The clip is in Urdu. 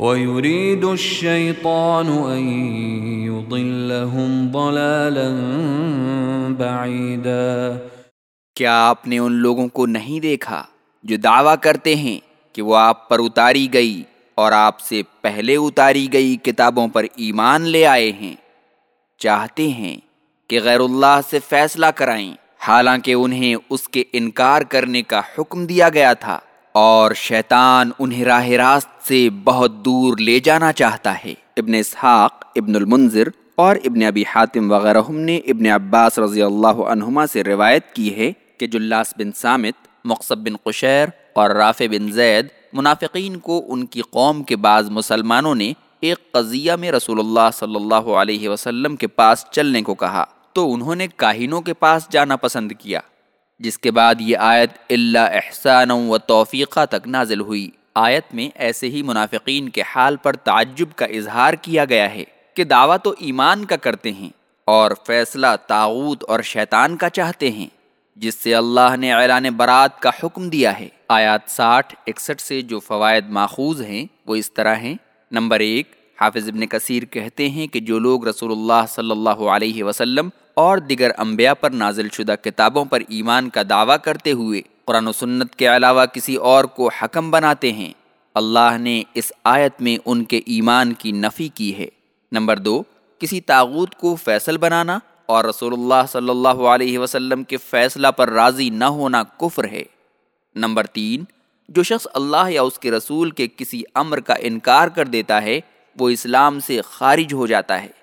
ويريد الشيطان أن يضلهم ضلالا بعيدا کیا آپ نے ان لوگوں کو نہیں دیکھا جو دعویٰ کرتے ہیں کہ وہ آپ پر اتاری گئی اور آپ سے پہلے اتاری گئی کتابوں پر ایمان لے آئے ہیں؟ چاہتے ہیں کہ غیر اللہ سے فیصلہ کرائیں، حالانکہ انہیں اس کے انکار کرنے کا حکم دیا گیا تھا۔ اور شیطان انہیں راہ راست سے بہت دور لے جانا چاہتا ہے۔ ابن اسحاق، ابن المنظر اور ابن ابی حاتم وغیرہ نے ابن عباس رضی اللہ عنہما سے روایت کی ہے کہ جلاس بن سامت، مقصب بن قشیر اور رافع بن زید منافقین کو ان کی قوم کے بعض مسلمانوں نے ایک قضیہ میں رسول اللہ صلی اللہ علیہ وسلم کے پاس چلنے کو کہا۔ تو انہوں نے کاہنوں کے پاس جانا پسند کیا۔ جس کے بعد یہ آیت اللہ احسان و توفیقہ تک نازل ہوئی۔ آیت میں ایسے ہی منافقین کے حال پر تعجب کا اظہار کیا گیا ہے کہ دعویٰ تو ایمان کا کرتے ہیں اور فیصلہ تاغوت اور شیطان کا چاہتے ہیں، جس سے اللہ نے اعلان برات کا حکم دیا ہے۔ آیات ساٹھ، اکسٹھ سے جو فوائد ماخوذ ہیں، وہ اس طرح ہیں۔ نمبر ایک، حافظ ابن کثیر کہتے ہیں کہ جو لوگ رسول اللہ صلی اللہ علیہ وسلم اور دیگر انبیاء پر نازل شدہ کتابوں پر ایمان کا دعویٰ کرتے ہوئے قرآن و سنت کے علاوہ کسی اور کو حکم بناتے ہیں۔ اللہ نے اس آیت میں ان کے ایمان کی نفی کی ہے۔ نمبر دو، کسی تاغوت کو فیصل بنانا اور رسول اللہ صلی اللہ علیہ وسلم کے فیصلہ پر راضی نہ ہونا کفر ہے۔ نمبر تین، جو شخص اللہ یا اس کے رسول کے کسی امر کا انکار کر دیتا ہے، وہ اسلام سے خارج ہو جاتا ہے۔